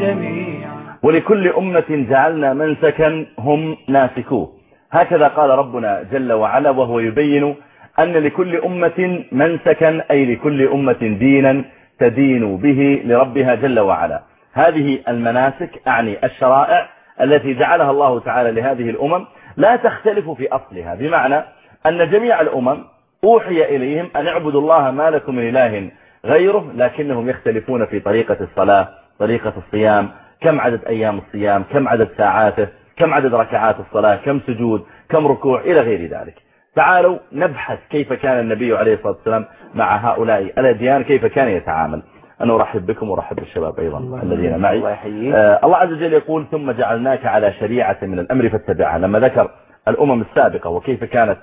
الجميع ولكل أمة جعلنا منسكا هم ناسكوه. هكذا قال ربنا جل وعلا وهو يبين أن لكل أمة منسكا أي لكل أمة دينا تدين به لربها جل وعلا. هذه المناسك أعني الشرائع التي جعلها الله تعالى لهذه الأمم لا تختلف في أصلها. بمعنى أن جميع الأمم أوحي إليهم أن اعبدوا الله ما لكم من إله غيره لكنهم يختلفون في طريقة الصلاة طريقة الصيام كم عدد أيام الصيام كم عدد ساعاته كم عدد ركعات الصلاة كم سجود كم ركوع إلى غير ذلك. تعالوا نبحث كيف كان النبي عليه الصلاة والسلام مع هؤلاء الأديان كيف كان يتعامل. أنا أرحب بكم وأرحب بالشباب أيضا الذين معي. الله, آه الله عز وجل يقول ثم جعلناك على شريعة من الأمر فاتبعها لما ذكر الأمم السابقة وكيف كانت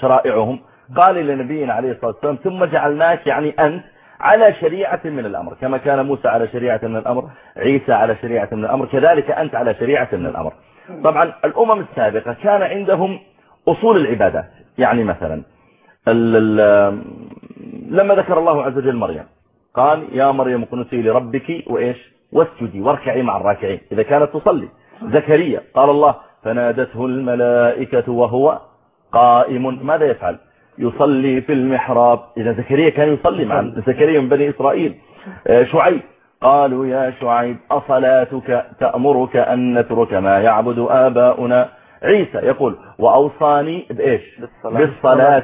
شرائعهم قال لنبينا عليه الصلاة والسلام ثم جعلناك يعني أنت على شريعة من الأمر كما كان موسى على شريعة من الأمر عيسى على شريعة من الأمر كذلك أنت على شريعة من الأمر. طبعا الأمم السابقة كان عندهم أصول العبادات يعني مثلا لما ذكر الله عز وجل مريم قال يا مريم قنتي لربك وإيش؟ واسجدي واركعي مع الراكعين إذا كانت تصلي. زكريا قال الله فنادته الملائكة وهو قائم. ماذا يفعل؟ يصلي في المحراب. إذا زكريا كان يصلي مع زكريا من بني إسرائيل. آه، شعيب. قالوا يا شعيب أصلاتك تأمرك أن نترك ما يعبد آباؤنا؟ عيسى يقول وأوصاني بإيش؟ بالصلاة.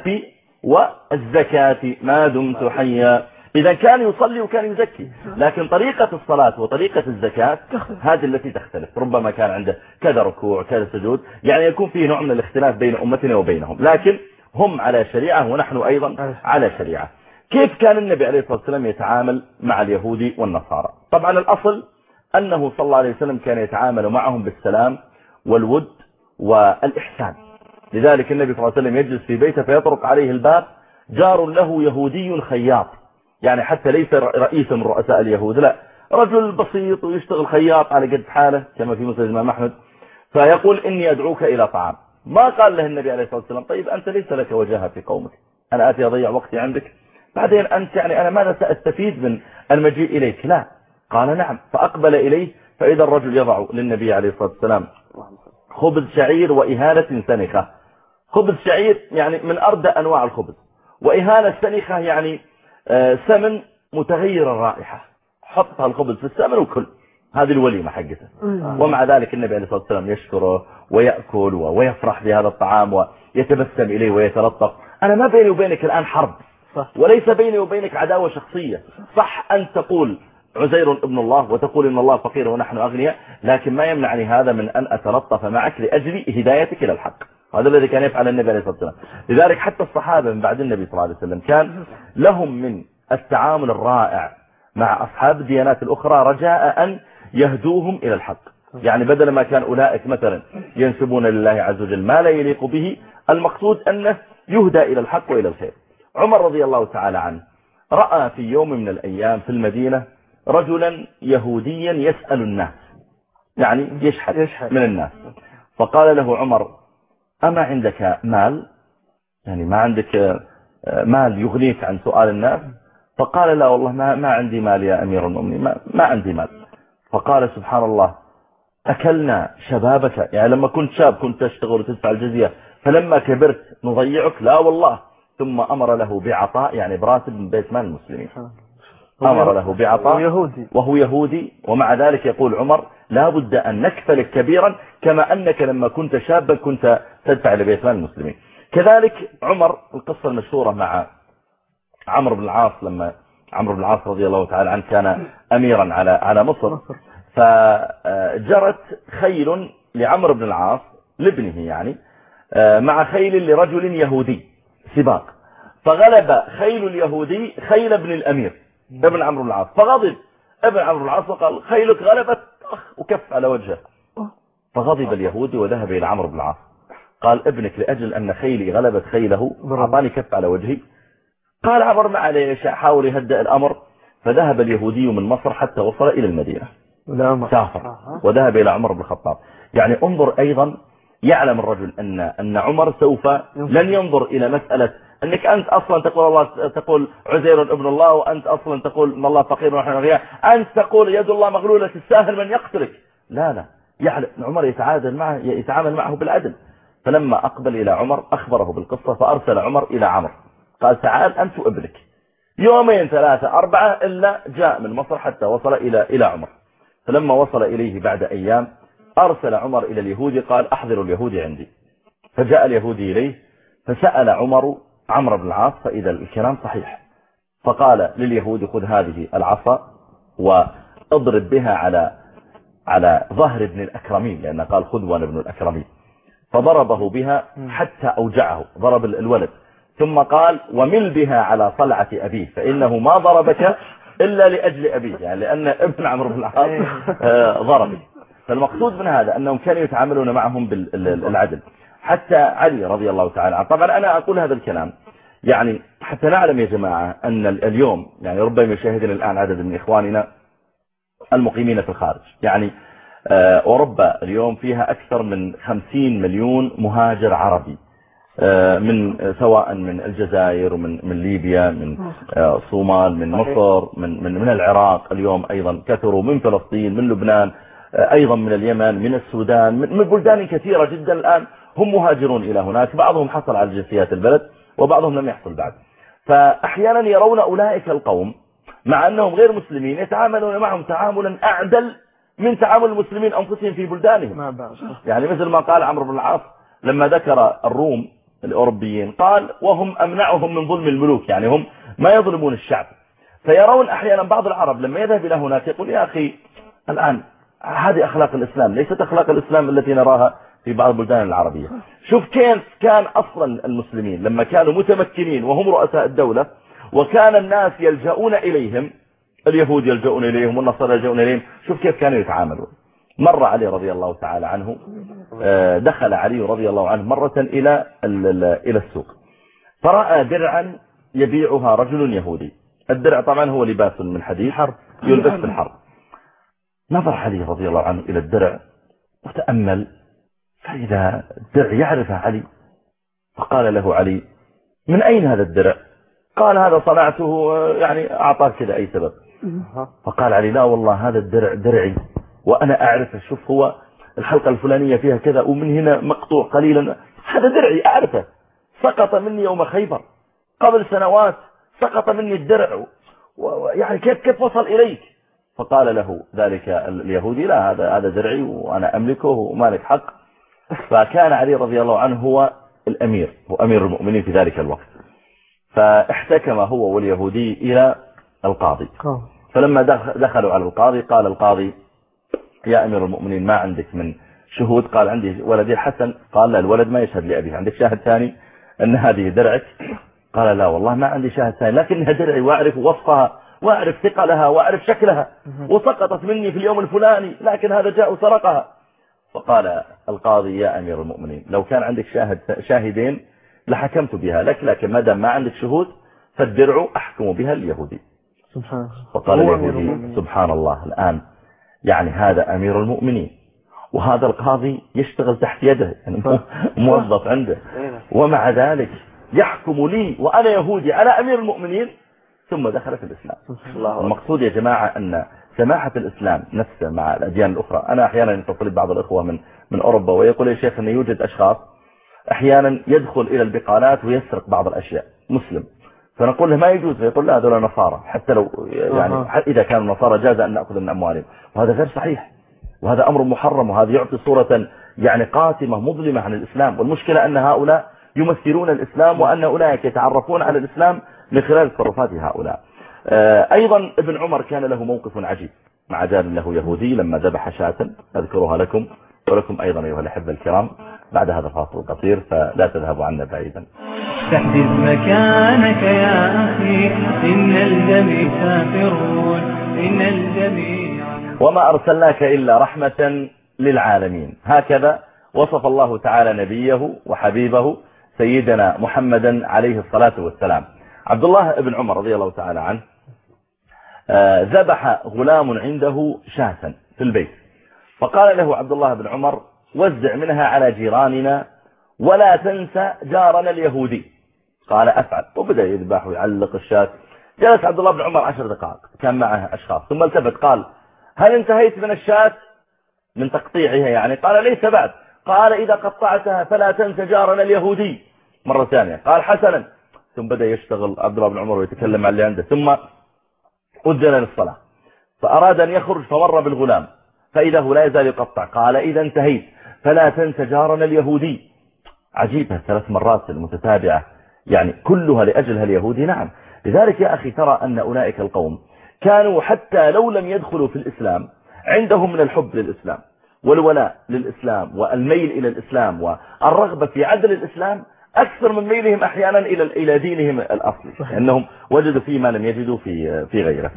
والزكاة. ما دمت حيا. إذا كان يصلي وكان يزكي. لكن طريقة الصلاة وطريقة الزكاة هذه التي تختلف. ربما كان عنده كذا ركوع كذا سجود. يعني يكون فيه نوع من الاختلاف بين أمتنا وبينهم. لكن هم على شريعة ونحن أيضا على شريعة. كيف كان النبي عليه الصلاة والسلام يتعامل مع اليهود والنصارى؟ طبعا الأصل أنه صلى الله عليه وسلم كان يتعامل معهم بالسلام والود والإحسان. لذلك النبي صلى الله عليه وسلم يجلس في بيته فيطرق عليه الباب جار له يهودي خياط. يعني حتى ليس رئيسا من رؤساء اليهود لا. رجل بسيط ويشتغل خياط على قد حاله كما في مسجد الإمام أحمد. فيقول إني أدعوك إلى طعام. ما قال له النبي عليه الصلاة والسلام طيب أنت ليس لك وجهة في قومك. أنا آتي أضيع وقتي عندك. بعدين أنت يعني أنا ماذا سأستفيد من المجيء إليك. لا. قال نعم. فأقبل إليه فإذا الرجل يضع للنبي عليه الصلاة والسلام خبز شعير وإهانة سنخة. خبز شعير يعني من أردى أنواع الخبز. وإهانة سنخة يعني آه، سمن متغير الرائحة. حط الخبز في السمن وكل. هذه الوليمة حقته. ومع ذلك النبي عليه الصلاة والسلام يشكره ويأكل ويفرح بهذا الطعام ويتبسم إليه ويتلطف. أنا ما بيني وبينك الآن حرب. وليس بيني وبينك عداوة شخصية. صح أن تقول عزير ابن الله وتقول إن الله فقير ونحن أغنياء لكن ما يمنعني هذا من أن أتلطف معك لأجل هدايتك إلى الحق. هذا الذي كان يفعل النبي عليه الصلاة والسلام. لذلك حتى الصحابة من بعد النبي صلى الله عليه وسلم كان لهم من التعامل الرائع مع أصحاب الديانات الأخرى رجاء أن يهدوهم إلى الحق. يعني بدل ما كان أولئك مثلا ينسبون لله عز وجل ما لا يليق به المقصود أنه يهدى إلى الحق وإلى الخير. عمر رضي الله تعالى عنه رأى في يوم من الأيام في المدينة رجلا يهوديا يسأل الناس. يعني يشحت, يشحت. من الناس. فقال له عمر أما عندك مال؟ يعني ما عندك آه، مال يغنيك عن سؤال الناس؟ فقال لا والله ما, ما عندي مال يا أمير المؤمنين ما, ما عندي مال. فقال سبحان الله أكلنا شبابك. يعني لما كنت شاب كنت تشتغل وتدفع الجزية فلما كبرت نضيعك؟ لا والله. ثم أمر له بعطاء يعني براتب من بيت مال المسلمين. أمر له بعطاء يهودي. وهو يهودي ومع ذلك يقول عمر لا بد أن نكفلك كبيرا كما أنك لما كنت شابا كنت تدفع لبيت مال المسلمين. كذلك عمر القصة المشهورة مع عمرو بن العاص لما عمرو بن العاص رضي الله تعالى عنه كان أميرا على على مصر. فجرت خيل لعمرو بن العاص لابنه يعني مع خيل لرجل يهودي سباق. فغلب خيل اليهودي خيل ابن الأمير ابن عمرو بن العاص. فغضب ابن عمرو بن العاص وقال خيلك غلبت وكف على وجهه. فغضب اليهودي وذهب إلى عمرو بن العاص. قال ابنك لأجل أن خيلي غلبت خيله أعطاني كف على وجهي. قال عمر ما عليه حاول يهدأ الأمر فذهب اليهودي من مصر حتى وصل إلى المدينة. سافر. وذهب إلى عمر بن الخطاب. يعني انظر أيضا يعلم الرجل أن, أن عمر سوف لن ينظر إلى مسألة أنك أنت أصلا تقول الله تقول عزير ابن الله وأنت أصلا تقول إن الله فقير ونحن أغنياء. أنت تقول يد الله مغلولة الساهل من يقتلك. لا لا. يعلم عمر يتعادل معه يتعامل معه بالعدل. فلما أقبل إلى عمر أخبره بالقصة فأرسل عمر إلى عمر. قال تعال أنت وابنك. يومين ثلاثة أربعة إلا جاء من مصر حتى وصل إلى إلى عمر. فلما وصل إليه بعد أيام أرسل عمر إلى اليهود قال أحضروا اليهودي عندي. فجاء اليهودي إليه فسأل عمر عمرو بن العاص فإذا الكلام صحيح. فقال لليهود خذ هذه العصا واضرب بها على على ظهر ابن الأكرمين لأنه قال خذ وأنا ابن الأكرمين. فضربه بها حتى أوجعه ضرب الولد. ثم قال ومل بها على صلعة أبيه فإنه ما ضربك إلا لأجل أبيه. يعني لأن ابن عمرو بن العاص آه، ضربه. فالمقصود من هذا أنهم كانوا يتعاملون معهم بالعدل حتى علي رضي الله تعالى عنه. طبعا أنا أقول هذا الكلام يعني حتى نعلم يا جماعة أن اليوم يعني ربما يشاهدنا الآن عدد من إخواننا المقيمين في الخارج. يعني آه، أوروبا اليوم فيها أكثر من 50 مليون مهاجر عربي. من سواء من الجزائر ومن من ليبيا من آه، الصومال من مصر من من من العراق اليوم أيضا كثروا من فلسطين من لبنان أيضا من اليمن من السودان من بلدان كثيرة جدا الآن هم مهاجرون إلى هناك. بعضهم حصل على جنسيات البلد وبعضهم لم يحصل بعد. فأحيانا يرون أولئك القوم مع أنهم غير مسلمين يتعاملون معهم تعاملا أعدل من تعامل المسلمين أنفسهم في بلدانهم. يعني مثل ما قال عمرو بن العاص لما ذكر الروم الأوروبيين. قال وهم أمنعهم من ظلم الملوك يعني هم ما يظلمون الشعب. فيرون أحيانا بعض العرب لما يذهب إلى هناك يقول يا أخي الآن هذه أخلاق الإسلام ليست أخلاق الإسلام التي نراها في بعض البلدان العربية. شوف كيف كان أصلا المسلمين لما كانوا متمكنين وهم رؤساء الدولة وكان الناس يلجؤون إليهم اليهود يلجؤون إليهم والنصارى يلجؤون إليهم. شوف كيف كانوا يتعاملون. مر علي رضي الله تعالى عنه آه، دخل علي رضي الله عنه مرة إلى إلى السوق. فرأى درعا يبيعها رجل يهودي. الدرع طبعا هو لباس من حديد يلبس في الحرب نظر علي رضي الله عنه إلى الدرع وتأمل فإذا الدرع يعرفه علي فقال له علي من أين هذا الدرع؟ قال هذا صنعته يعني أعطاك كذا أي سبب. فقال علي لا والله هذا الدرع درعي. وأنا أعرفه شوف هو الحلقة الفلانية فيها كذا ومن هنا مقطوع قليلا. هذا درعي أعرفه. سقط مني يوم خيبر. قبل سنوات سقط مني الدرع. يعني كيف كيف وصل إليك؟ فقال له ذلك اليهودي لا هذا هذا درعي وأنا أملكه ومالك حق. فكان علي رضي الله عنه هو الأمير هو أمير المؤمنين في ذلك الوقت. فاحتكم هو واليهودي إلى القاضي. فلما دخلوا على القاضي قال القاضي يا أمير المؤمنين ما عندك من شهود؟ قال عندي ولدي الحسن قال لا الولد ما يشهد لأبيه. عندك شاهد ثاني؟ أن هذه درعك. قال لا والله ما عندي شاهد ثاني لكنها درعي وأعرف وصفها وأعرف ثقلها وأعرف شكلها. وسقطت مني في اليوم الفلاني لكن هذا جاء وسرقها. فقال القاضي يا أمير المؤمنين لو كان عندك شاهد شاهدين لحكمت بها لك لكن ما دام ما عندك شهود فالدرع أحكم بها اليهودي. سبحان فقال اليهودي سبحان الله. الآن يعني هذا أمير المؤمنين. وهذا القاضي يشتغل تحت يده يعني موظف عنده. ومع ذلك يحكم لي وأنا يهودي على أمير المؤمنين. ثم دخل في الإسلام المقصود يا جماعة أن سماحة الإسلام نفسه مع الأديان الأخرى. أنا أحيانا يتصل بعض الأخوة من من أوروبا ويقول يا شيخ أنه يوجد أشخاص أحيانا يدخل إلى البقالات ويسرق بعض الأشياء. مسلم. فنقول له ما يجوز فيقول لا هذول نصارى حتى لو يعني إذا كانوا نصارى جاز أن نأخذ من أموالهم. وهذا غير صحيح. وهذا أمر محرم وهذا يعطي صورة يعني قاتمة مظلمة عن الإسلام. والمشكلة أن هؤلاء يمثلون الإسلام وأن أولئك يتعرفون على الإسلام من خلال تصرفات هؤلاء. آه، أيضا ابن عمر كان له موقف عجيب. مع جار له يهودي لما ذبح شاة أذكرها لكم ولكم أيضا أيها الأحبة الكرام. بعد هذا الفاصل القصير فلا تذهبوا عنا بعيدا. تحدث مكانك يا أخي. إن الجميع سافرون. إن الجميع وما أرسلناك إلا رحمة للعالمين. هكذا وصف الله تعالى نبيه وحبيبه سيدنا محمدا عليه الصلاة والسلام. عبد الله بن عمر رضي الله تعالى عنه آه، ذبح غلام عنده شاة في البيت. فقال له عبد الله بن عمر وزع منها على جيراننا ولا تنسى جارنا اليهودي. قال أفعل. وبدأ يذبح ويعلق الشاة. جلس عبد الله بن عمر عشر دقائق. كان معه أشخاص. ثم التفت. قال هل انتهيت من الشاة؟ من تقطيعها يعني. قال ليس بعد. قال إذا قطعتها فلا تنسى جارنا اليهودي. مرة ثانية. قال حسنا. ثم بدأ يشتغل عبد الله بن عمر ويتكلم عن اللي عنده. ثم أذن للصلاة. فأراد أن يخرج فمر بالغلام. فإذا هو لا يزال يقطع. قال إذا انتهيت فلا تنسى جارنا اليهودي. عجيبة. ثلاث مرات المتتابعة. يعني كلها لأجلها اليهودي نعم. لذلك يا أخي ترى أن أولئك القوم كانوا حتى لو لم يدخلوا في الإسلام عندهم من الحب للإسلام والولاء للإسلام والميل إلى الإسلام والرغبة في عدل الإسلام أكثر من ميلهم أحيانا إلى إلى دينهم الأصلي لأنهم وجدوا فيه ما لم يجدوا في في غيره.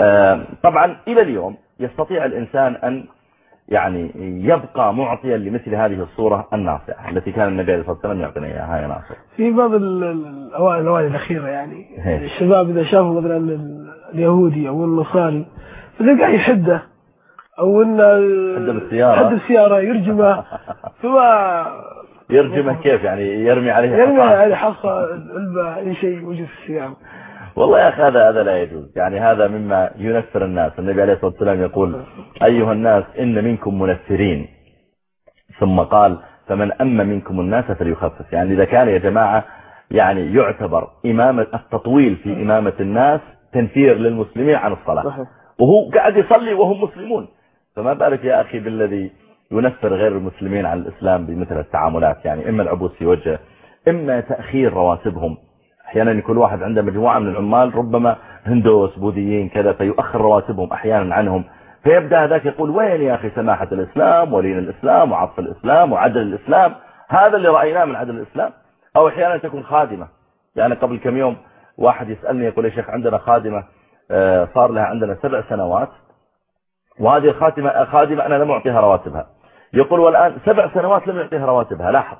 آه، طبعا إلى اليوم يستطيع الإنسان أن يعني يبقى معطيا لمثل هذه الصورة الناصعة التي كان النبي عليه الصلاة والسلام يعطينا إياها يا ناصر في بعض الأوائل الأوائل الأخيرة يعني. الشباب إذا شافوا مثلا اليهودي أو النصاري فتلقى يحده أو إنه حد بالسيارة. حد السيارة يرجمه. ثم يرجمه كيف يعني؟ يرمي عليه يرمي عليه حصى علبة أي شيء وجه في السيارة. والله يا أخي هذا هذا لا يجوز. يعني هذا مما ينفر الناس. النبي عليه الصلاة والسلام يقول أيها الناس إن منكم منفرين. ثم قال فمن أما منكم الناس فليخفف. يعني إذا كان يا جماعة يعني يعتبر إمامة التطويل في إمامة الناس تنفير للمسلمين عن الصلاة. وهو قاعد يصلي وهم مسلمون. فما بالك يا أخي بالذي ينفر غير المسلمين عن الإسلام بمثل التعاملات؟ يعني إما العبوس في وجهه إما تأخير رواتبهم. أحيانا يكون واحد عنده مجموعة من العمال ربما هندوس بوذيين كذا فيؤخر رواتبهم أحيانا عنهم. فيبدأ هذاك يقول وين يا أخي سماحة الإسلام ولين الإسلام وعطف الإسلام وعدل الإسلام. هذا اللي رأيناه من عدل الإسلام. أو أحيانا تكون خادمة. يعني قبل كم يوم واحد يسألني يقول يا شيخ عندنا خادمة آه، صار لها عندنا سبع سنوات وهذه الخاتمة خادمة أنا لم أعطيها رواتبها. يقول والآن سبع سنوات لم يعطيها رواتبها لاحظ.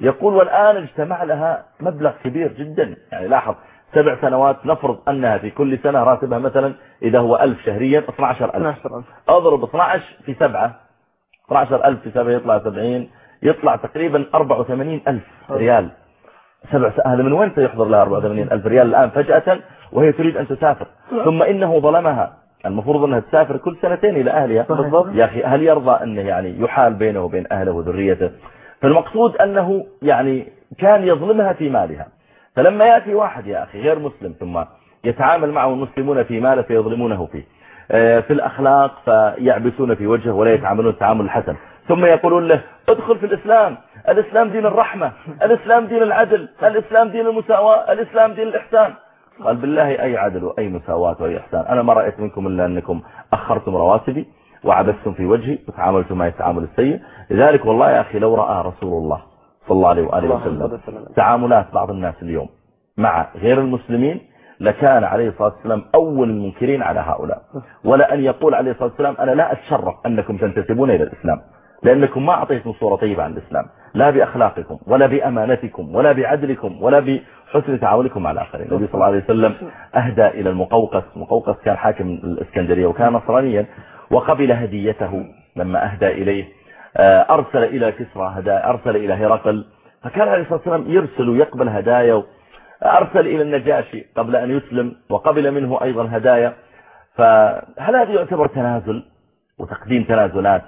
يقول والآن اجتمع لها مبلغ كبير جدا. يعني لاحظ سبع سنوات نفرض أنها في كل سنة راتبها مثلا إذا هو ألف شهريا 12000 أضرب 12 في سبعة 12000 في سبعة يطلع 70 يطلع تقريبا 84000 ريال. سبع هذا من وين سيحضر لها 84000 ريال الآن فجأة؟ وهي تريد أن تسافر. ثم إنه ظلمها. المفروض أنها تسافر كل سنتين إلى أهلها. بالضبط. يا أخي هل يرضى أنه يعني يحال بينه وبين أهله وذريته؟ فالمقصود أنه يعني كان يظلمها في مالها. فلما يأتي واحد يا أخي غير مسلم ثم يتعامل معه المسلمون في ماله فيظلمونه فيه. آه، في الأخلاق فيعبسون في وجهه ولا يتعاملون التعامل الحسن. ثم يقولون له ادخل في الإسلام. الإسلام دين الرحمة. الإسلام دين العدل. الإسلام دين المساواة. الإسلام دين الإحسان. قال بالله أي عدل وأي مساواة وأي إحسان. أنا ما رأيت منكم إلا أنكم أخرتم رواتبي وعبثتم في وجهي وتعاملتم معي التعامل السيء. لذلك والله يا أخي لو رأى رسول الله صلى الله عليه وآله وسلم تعاملات بعض الناس اليوم مع غير المسلمين لكان عليه الصلاة والسلام أول المنكرين على هؤلاء. ولا أن يقول عليه الصلاة والسلام أنا لا أتشرف أنكم تنتسبون إلى الإسلام لأنكم ما أعطيتم صورة طيبة عن الإسلام. لا بأخلاقكم ولا بأمانتكم ولا بعدلكم ولا بحسن تعاملكم مع الآخرين. النبي صلى الله عليه وسلم أهدى إلى المقوقس. مقوقس كان حاكم الإسكندرية وكان نصرانيا وقبل هديته لما أهدى إليه. آه، أرسل إلى كسرى هدايا أرسل إلى هرقل. فكان عليه الصلاة والسلام يرسل ويقبل هدايا. أرسل إلى النجاشي قبل أن يسلم وقبل منه أيضا هدايا. فهل هذا يعتبر تنازل وتقديم تنازلات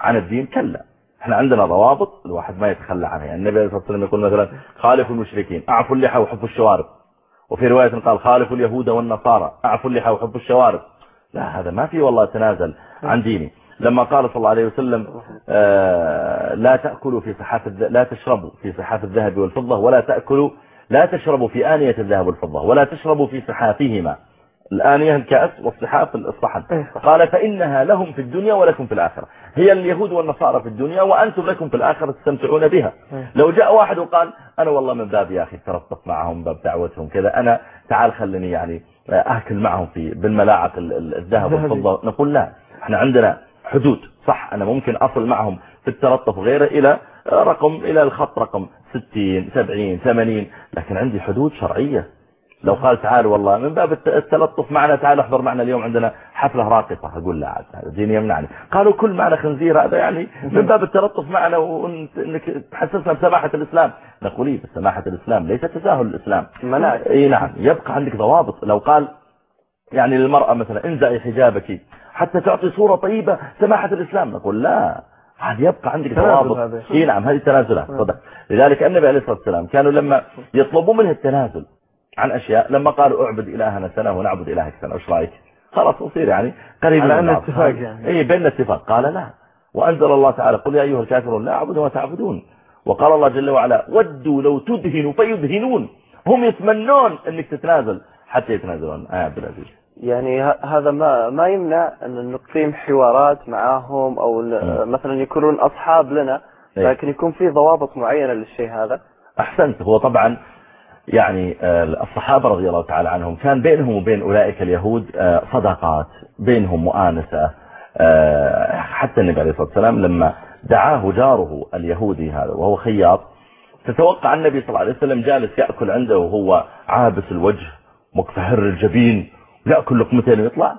عن الدين؟ كلا. إحنا عندنا ضوابط الواحد ما يتخلى عنها. يعني النبي صلى الله عليه وسلم يقول مثلا خالفوا المشركين اعفوا اللحى وحفوا الشوارب. وفي رواية قال خالفوا اليهود والنصارى اعفوا اللحى وحفوا الشوارب. لا هذا ما في والله تنازل عن ديني. لما قال صلى الله عليه وسلم آه، لا تأكلوا في صحاف لا تشربوا في صحاف الذهب والفضة ولا تأكلوا لا تشربوا في آنية الذهب والفضة ولا تشربوا في صحافهما. الآنية الكأس والصحاف الصحن. إيه. قال فإنها لهم في الدنيا ولكم في الآخرة. هي اليهود والنصارى في الدنيا وأنتم لكم في الآخرة تستمتعون بها. إيه. لو جاء واحد وقال أنا والله من باب يا أخي ترطف معهم باب دعوتهم كذا أنا تعال خلني يعني أكل معهم في بالملاعق الذهب والفضة. نقول لا إحنا عندنا حدود. صح أنا ممكن أصل معهم في التلطف غيره إلى رقم إلى الخط رقم 60 70 80 لكن عندي حدود شرعية. لو قال تعال والله من باب التلطف معنا تعال احضر معنا اليوم عندنا حفلة راقصة أقول لا عاد هذا دين يمنعني. قالوا كل معنا خنزير هذا يعني من باب التلطف معنا وانك تحسسنا بسماحة الإسلام. نقول إيه بسماحة الإسلام ليس تساهل الإسلام. إي نعم يبقى عندك ضوابط. لو قال يعني للمرأة مثلا انزعي حجابك حتى تعطي صورة طيبة سماحة الإسلام. نقول لا عاد يبقى عندك ضوابط. إي نعم هذه تنازلات صدق. لذلك النبي عليه الصلاة والسلام كانوا لما يطلبوا منه التنازل عن أشياء. لما قالوا اعبد إلهنا سنة ونعبد إلهك سنة وش رأيك؟ خلاص نصير يعني قريب على أن اتفاق يعني. اي بين اتفاق قال لا. وأنزل الله تعالى قل يا أيها الكافرون لا أعبد ما تعبدون. وقال الله جل وعلا ودوا لو تدهنوا فيدهنون. هم يتمنون أنك تتنازل حتى يتنازلون. آه عبد العزيز. يعني هذا ما ما يمنع أن نقيم حوارات معاهم أو مثلا يكونون أصحاب لنا إيه. لكن يكون في ضوابط معينة للشيء هذا. أحسنت. هو طبعا يعني آه، الصحابة رضي الله تعالى عنهم كان بينهم وبين أولئك اليهود آه، صداقات بينهم مؤانسة. آه، حتى النبي عليه الصلاة والسلام لما دعاه جاره اليهودي هذا وهو خياط تتوقع النبي صلى الله عليه وسلم جالس يأكل عنده وهو عابس الوجه مكفهر الجبين يأكل لقمتين ويطلع.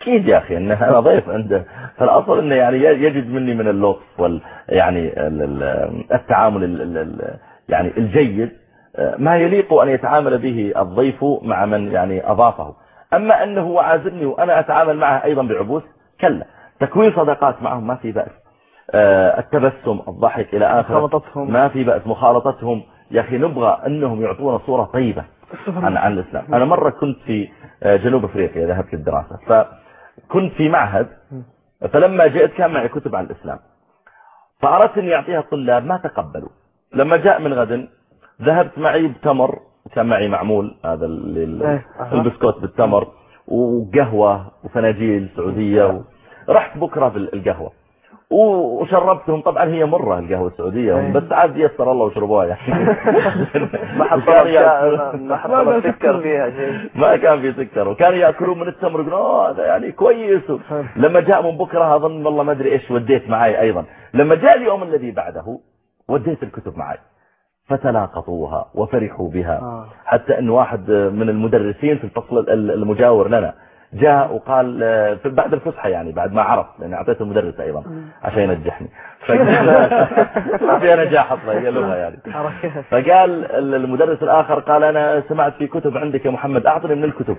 أكيد يا أخي أنه أنا ضيف عنده. فالأصل أنه يعني يجد مني من اللطف وال يعني التعامل يعني الجيد. ما يليق أن يتعامل به الضيف مع من يعني أضافه. أما أنه هو عازمني وأنا أتعامل معه أيضا بعبوس كلا. تكوين صداقات معهم ما في بأس. آه، التبسم الضحك إلى آخر ما في بأس. مخالطتهم. يا أخي نبغى أنهم يعطونا صورة طيبة عن, عن الإسلام. أنا مرة كنت في آه، جنوب أفريقيا ذهبت للدراسة. فكنت في معهد فلما جئت كان معي كتب عن الإسلام. فأردت أن يعطيها الطلاب ما تقبلوا. لما جاء من غد ذهبت معي بتمر كان معي معمول هذا إيه، البسكوت بالتمر وقهوة وفناجيل سعودية رحت بكرة بالقهوة. وشربتهم طبعا هي مرة القهوة السعودية إيه. بس عاد يسر الله وشربوها يعني. ما حط سكر فيها شيء. ما كان في سكر. وكانوا يأكلون من التمر يقولون هذا يعني كويس. لما جاء من بكرة أظن والله ما أدري إيش وديت معي أيضا. لما جاء اليوم الذي بعده وديت الكتب معي فتلاقطوها وفرحوا بها. آه. حتى إن واحد من المدرسين في الفصل المجاور لنا جاء وقال بعد الفسحة يعني بعد ما عرف لأن أعطيته المدرس أيضا عشان ينجحني. في نجاح أصلا هي لغة يعني. فقال المدرس الآخر قال أنا سمعت في كتب عندك يا محمد أعطني من الكتب.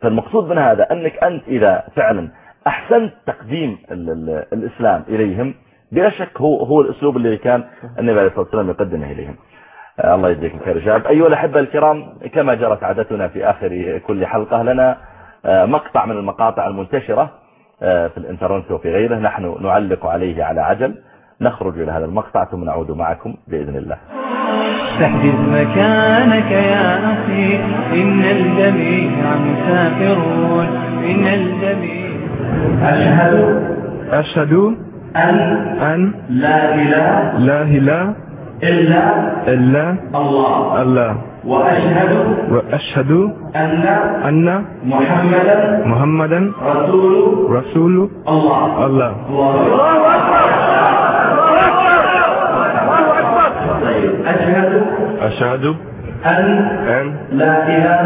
فالمقصود من هذا أنك أنت إذا فعلا أحسنت تقديم الإسلام إليهم بلا شك هو هو الأسلوب اللي كان النبي عليه الصلاة والسلام يقدمه إليهم. الله يجزيكم خير شباب أيها الأحبة الكرام كما جرت عادتنا في آخر كل حلقة لنا آه، مقطع من المقاطع المنتشرة آه، في الانترنت وفي غيره نحن نعلق عليه على عجل. نخرج إلى هذا المقطع ثم نعود معكم بإذن الله. تحجز مكانك يا أخي إن الجميع مسافرون إن الجميع. أشهد أشهد أن أن لا إله لا إله إلا إلا الله. الله. وأشهد وأشهد أن أن محمدا محمدا رسول رسول الله. الله. الله أشهد أشهد أن أن لا إله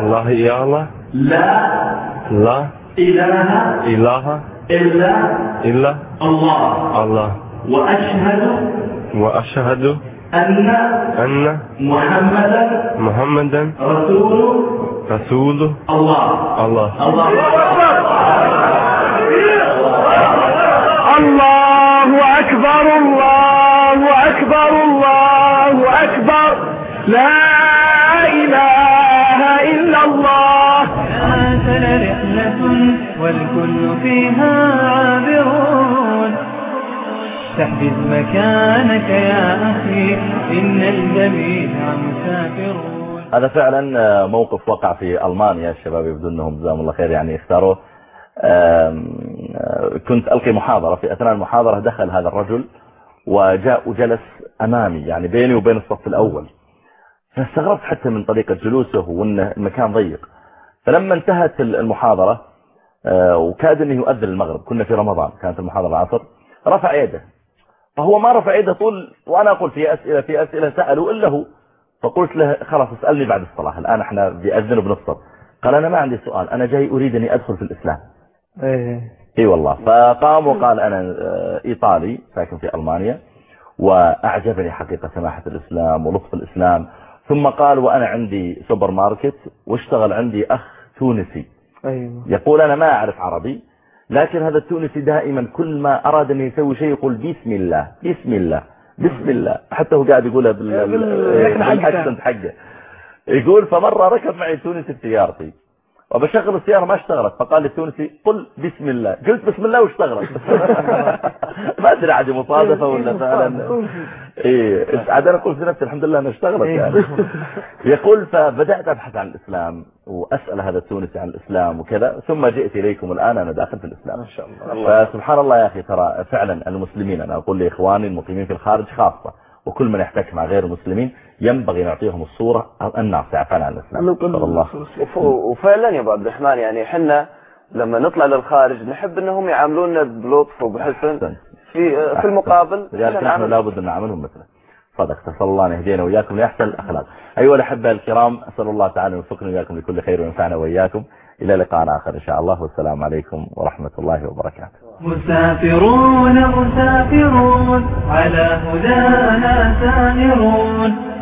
الله يا الله لا لا إله إله إلا إلا الله. الله. وأشهد وأشهد أن أن محمدا محمدا رسول رسول الله. الله. الله. الله أكبر الله أكبر الله أكبر. لا إله إلا الله. هاتنا رحلة والكل فيها عابرون تحجز مكانك يا أخي إن الجميع مسافرون. هذا فعلا موقف وقع في ألمانيا الشباب يبدو أنهم جزاهم الله خير يعني اختاروه. كنت ألقي محاضرة في أثناء المحاضرة دخل هذا الرجل وجاء وجلس أمامي يعني بيني وبين الصف الأول. فاستغربت حتى من طريقة جلوسه وأنه المكان ضيق. فلما انتهت المحاضرة آه، وكاد أنه يؤذن المغرب كنا في رمضان كانت المحاضرة العصر رفع يده. فهو ما رفع يده طول وأنا أقول في أسئلة في أسئلة سألوا إلا هو. فقلت له خلاص اسألني بعد الصلاة الآن إحنا بيأذن بنفطر قال أنا ما عندي سؤال أنا جاي أريد أني أدخل في الإسلام. إيه. إي والله. فقام وقال أنا آه، إيطالي ساكن في ألمانيا وأعجبني حقيقة سماحة الإسلام ولطف الإسلام. ثم قال وأنا عندي سوبر ماركت واشتغل عندي أخ تونسي. أيوه. يقول أنا ما أعرف عربي لكن هذا التونسي دائما كل ما أراد أن يسوي شيء يقول بسم الله بسم الله بسم الله. حتى هو قاعد يقولها. بالأكسنت حقه. يقول فمرة ركب معي تونسي في سيارتي وبشغل السيارة ما اشتغلت فقال لي التونسي قل بسم الله. قلت بسم الله واشتغلت ما أدري عادي مصادفة ولا فعلا. إيه عاد أنا قلت في نفسي الحمد لله انها اشتغلت يعني. يقول فبدأت أبحث عن الإسلام وأسأل هذا التونسي عن الإسلام وكذا ثم جئت إليكم الآن أنا داخل في الإسلام. ما شاء الله. فسبحان الله يا أخي ترى فعلا المسلمين أنا أقول لإخواني المقيمين في الخارج خاصة وكل من يحتك مع غير المسلمين ينبغي نعطيهم الصورة الناصعة فعلا عن الإسلام. صلى الله وف- وفعلا يا أبو عبد الرحمن يعني إحنا لما نطلع للخارج نحب إنهم يعاملونا بلطف وبحسن. في في المقابل لذلك إحنا نحن لابد أن نعملهم مثله. صدق. نسأل الله أن يهدينا وإياكم لأحسن الأخلاق. أيها الأحبة الكرام أسأل الله تعالى أن يوفقنا وإياكم لكل خير وينفعنا وإياكم. إلى لقاء آخر إن شاء الله. والسلام عليكم ورحمة الله وبركاته. مسافرون مسافرون على هدانا سائرون.